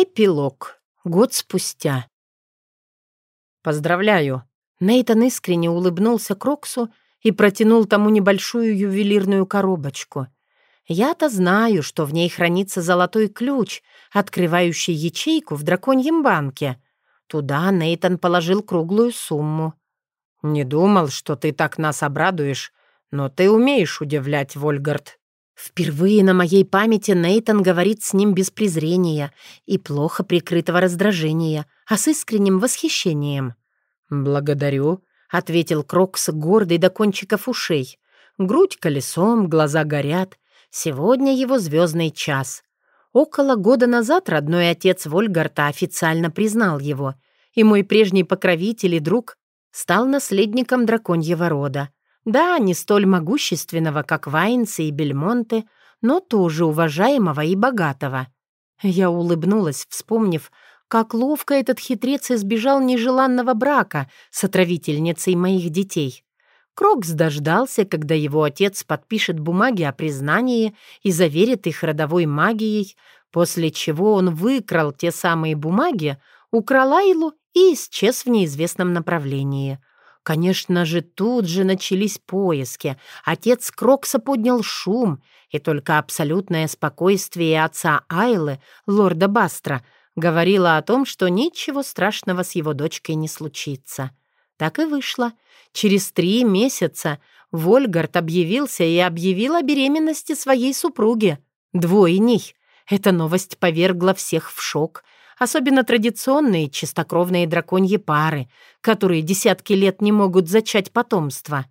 Эпилог. Год спустя. «Поздравляю!» Нейтан искренне улыбнулся Кроксу и протянул тому небольшую ювелирную коробочку. Я-то знаю, что в ней хранится золотой ключ, открывающий ячейку в драконьем банке. Туда Нейтан положил круглую сумму. «Не думал, что ты так нас обрадуешь, но ты умеешь удивлять, Вольгард», Впервые на моей памяти Нейтон говорит с ним без презрения и плохо прикрытого раздражения, а с искренним восхищением. «Благодарю», — ответил Крокс, гордый до кончиков ушей. Грудь колесом, глаза горят. Сегодня его звездный час. Около года назад родной отец Вольгарта официально признал его, и мой прежний покровитель и друг стал наследником драконьего рода. Да, не столь могущественного, как Вайнсы и Бельмонте, но тоже уважаемого и богатого. Я улыбнулась, вспомнив, как ловко этот хитрец избежал нежеланного брака с отравительницей моих детей. Крокс дождался, когда его отец подпишет бумаги о признании и заверит их родовой магией, после чего он выкрал те самые бумаги, украл Айлу и исчез в неизвестном направлении — Конечно же, тут же начались поиски. Отец Крокса поднял шум, и только абсолютное спокойствие отца Айлы, лорда Бастра, говорило о том, что ничего страшного с его дочкой не случится. Так и вышло. Через три месяца Вольгард объявился и объявил о беременности своей супруги. Двойней. Эта новость повергла всех в шок — особенно традиционные чистокровные драконьи пары, которые десятки лет не могут зачать потомство.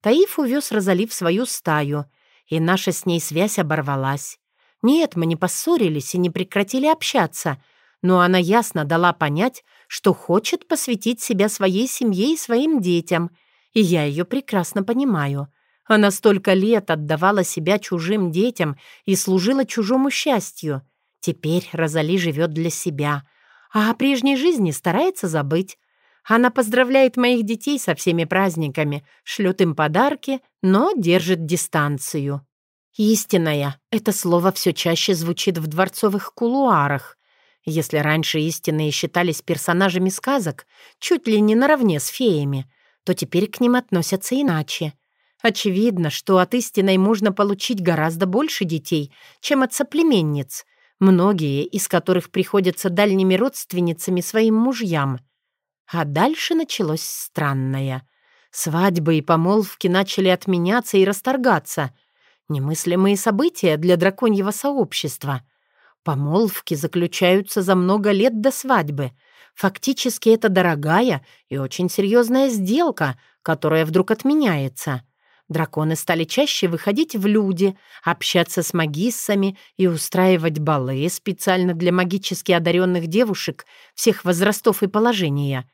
Таиф увез Розали в свою стаю, и наша с ней связь оборвалась. Нет, мы не поссорились и не прекратили общаться, но она ясно дала понять, что хочет посвятить себя своей семье и своим детям, и я ее прекрасно понимаю. Она столько лет отдавала себя чужим детям и служила чужому счастью. Теперь Розали живет для себя, а о прежней жизни старается забыть. Она поздравляет моих детей со всеми праздниками, шлет им подарки, но держит дистанцию. «Истинная» — это слово все чаще звучит в дворцовых кулуарах. Если раньше истинные считались персонажами сказок, чуть ли не наравне с феями, то теперь к ним относятся иначе. Очевидно, что от истинной можно получить гораздо больше детей, чем от соплеменниц, многие из которых приходятся дальними родственницами своим мужьям. А дальше началось странное. Свадьбы и помолвки начали отменяться и расторгаться. Немыслимые события для драконьего сообщества. Помолвки заключаются за много лет до свадьбы. Фактически это дорогая и очень серьезная сделка, которая вдруг отменяется. Драконы стали чаще выходить в люди, общаться с магиссами и устраивать балы специально для магически одаренных девушек всех возрастов и положения.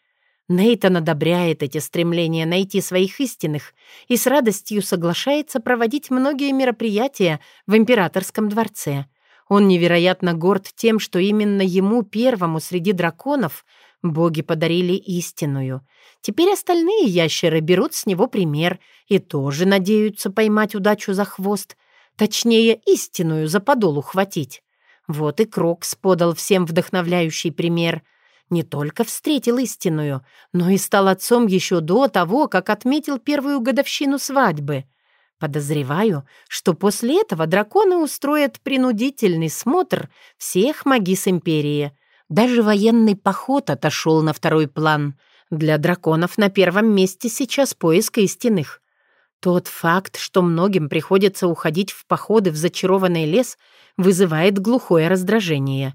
Нейтан одобряет эти стремления найти своих истинных и с радостью соглашается проводить многие мероприятия в императорском дворце. Он невероятно горд тем, что именно ему, первому среди драконов, боги подарили истинную — Теперь остальные ящеры берут с него пример и тоже надеются поймать удачу за хвост, точнее, истинную за подол ухватить. Вот и Крокс подал всем вдохновляющий пример. Не только встретил истинную, но и стал отцом еще до того, как отметил первую годовщину свадьбы. Подозреваю, что после этого драконы устроят принудительный смотр всех магис Империи. Даже военный поход отошел на второй план — для драконов на первом месте сейчас поиск истинных. Тот факт, что многим приходится уходить в походы в зачарованный лес, вызывает глухое раздражение.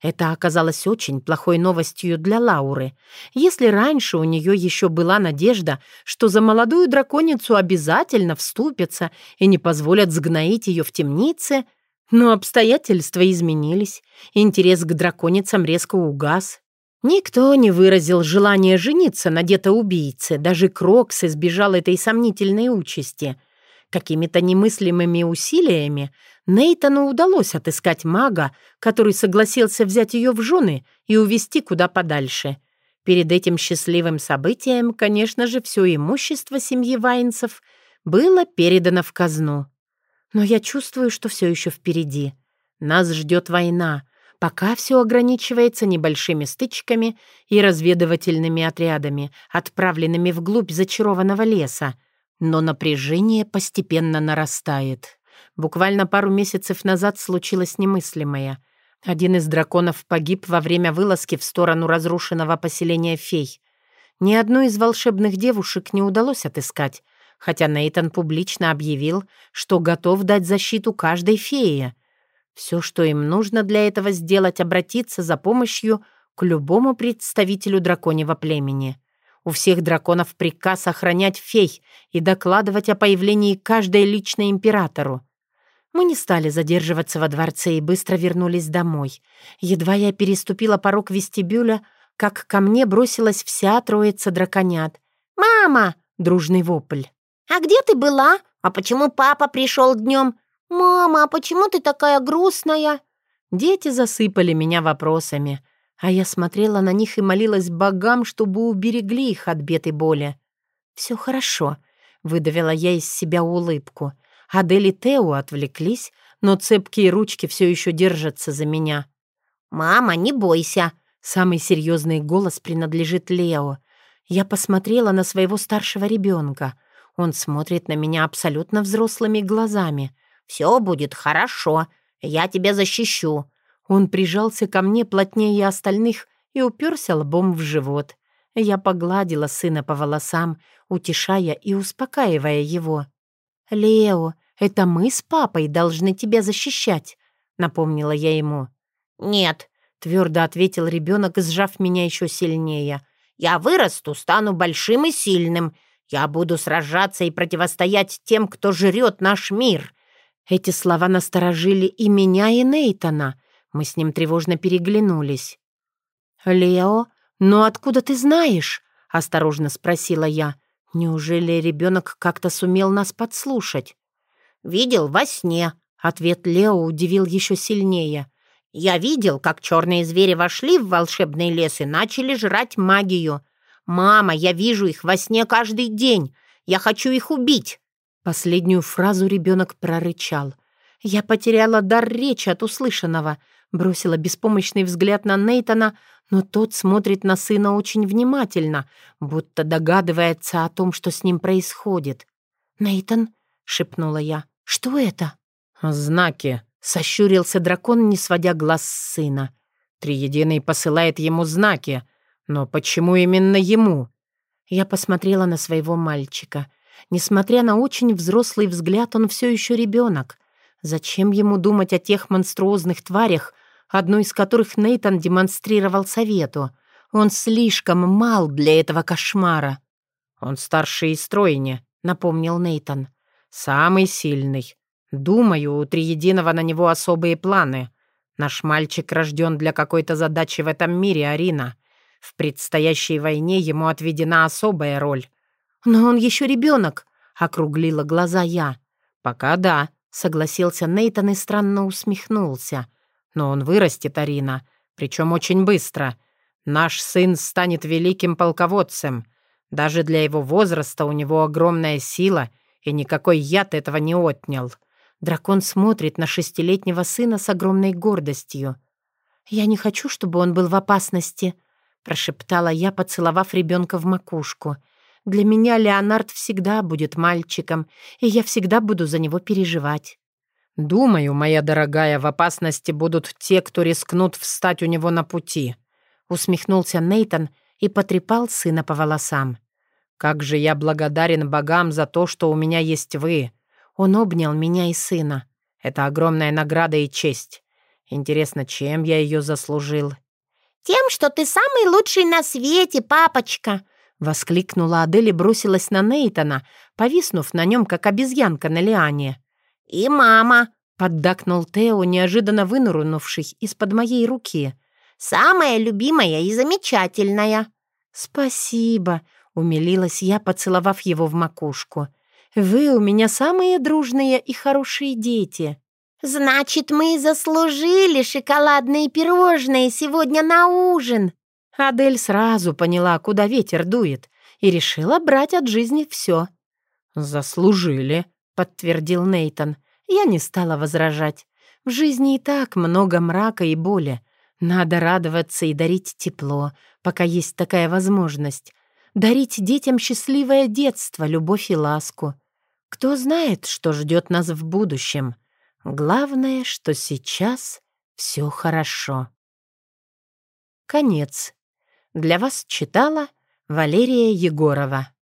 Это оказалось очень плохой новостью для Лауры. Если раньше у нее еще была надежда, что за молодую драконицу обязательно вступятся и не позволят сгноить ее в темнице, но обстоятельства изменились, интерес к драконицам резко угас, Никто не выразил желания жениться на убийце, даже Крокс избежал этой сомнительной участи. Какими-то немыслимыми усилиями Нейтану удалось отыскать мага, который согласился взять ее в жены и увезти куда подальше. Перед этим счастливым событием, конечно же, все имущество семьи Вайнсов было передано в казну. Но я чувствую, что все еще впереди. Нас ждет война — Пока все ограничивается небольшими стычками и разведывательными отрядами, отправленными вглубь зачарованного леса. Но напряжение постепенно нарастает. Буквально пару месяцев назад случилось немыслимое. Один из драконов погиб во время вылазки в сторону разрушенного поселения фей. Ни одну из волшебных девушек не удалось отыскать, хотя Нейтан публично объявил, что готов дать защиту каждой фее. Все, что им нужно для этого сделать, обратиться за помощью к любому представителю драконьего племени. У всех драконов приказ охранять фей и докладывать о появлении каждой лично императору. Мы не стали задерживаться во дворце и быстро вернулись домой. Едва я переступила порог вестибюля, как ко мне бросилась вся троица драконят. «Мама!» — дружный вопль. «А где ты была? А почему папа пришел днем? Мама, а почему ты такая грустная?» Дети засыпали меня вопросами, а я смотрела на них и молилась богам, чтобы уберегли их от бед и боли. «Все хорошо», — выдавила я из себя улыбку. Адель и Тео отвлеклись, но цепкие ручки все еще держатся за меня. «Мама, не бойся», — самый серьезный голос принадлежит Лео. Я посмотрела на своего старшего ребенка. Он смотрит на меня абсолютно взрослыми глазами. «Все будет хорошо. Я тебя защищу». Он прижался ко мне плотнее остальных и уперся лбом в живот. Я погладила сына по волосам, утешая и успокаивая его. «Лео, это мы с папой должны тебя защищать», — напомнила я ему. «Нет», — твердо ответил ребенок, сжав меня еще сильнее. «Я вырасту, стану большим и сильным. Я буду сражаться и противостоять тем, кто жрет наш мир». Эти слова насторожили и меня, и Нейтана. Мы с ним тревожно переглянулись. «Лео, ну откуда ты знаешь?» — осторожно спросила я. «Неужели ребенок как-то сумел нас подслушать?» «Видел во сне», — ответ Лео удивил еще сильнее. «Я видел, как черные звери вошли в волшебный лес и начали жрать магию. Мама, я вижу их во сне каждый день. Я хочу их убить». Последнюю фразу ребенок прорычал. Я потеряла дар речи от услышанного, бросила беспомощный взгляд на Нейтона, но тот смотрит на сына очень внимательно, будто догадывается о том, что с ним происходит. «Нейтан», — шепнула я, — «что это?» «Знаки», — сощурился дракон, не сводя глаз с сына. «Триединый посылает ему знаки. Но почему именно ему?» Я посмотрела на своего мальчика. Несмотря на очень взрослый взгляд, он все еще ребенок. Зачем ему думать о тех монструозных тварях, одну из которых Нейтан демонстрировал совету? Он слишком мал для этого кошмара. «Он старше и стройнее», — напомнил Нейтан. «Самый сильный. Думаю, у Триединого на него особые планы. Наш мальчик рожден для какой-то задачи в этом мире, Арина. В предстоящей войне ему отведена особая роль. «Но он еще ребенок», — округлила глаза я. «Пока да», — согласился Нейтан и странно усмехнулся. «Но он вырастет, Арина, причем очень быстро. Наш сын станет великим полководцем. Даже для его возраста у него огромная сила, и никакой яд этого не отнял». Дракон смотрит на шестилетнего сына с огромной гордостью. «Я не хочу, чтобы он был в опасности», прошептала я, поцеловав ребенка в макушку. «Для меня Леонард всегда будет мальчиком, и я всегда буду за него переживать». «Думаю, моя дорогая, в опасности будут те, кто рискнут встать у него на пути», усмехнулся Нейтон и потрепал сына по волосам. «Как же я благодарен богам за то, что у меня есть вы!» Он обнял меня и сына. «Это огромная награда и честь. Интересно, чем я ее заслужил?» «Тем, что ты самый лучший на свете, папочка!» — воскликнула Адель и бросилась на Нейтана, повиснув на нем, как обезьянка на лиане. «И мама!» — поддакнул Тео, неожиданно вынырнувший из-под моей руки. «Самая любимая и замечательная!» «Спасибо!» — умилилась я, поцеловав его в макушку. «Вы у меня самые дружные и хорошие дети!» «Значит, мы заслужили шоколадные пирожные сегодня на ужин!» Адель сразу поняла, куда ветер дует, и решила брать от жизни все. «Заслужили», — подтвердил Нейтон. Я не стала возражать. В жизни и так много мрака и боли. Надо радоваться и дарить тепло, пока есть такая возможность. Дарить детям счастливое детство, любовь и ласку. Кто знает, что ждет нас в будущем. Главное, что сейчас все хорошо. Конец. Для вас читала Валерия Егорова.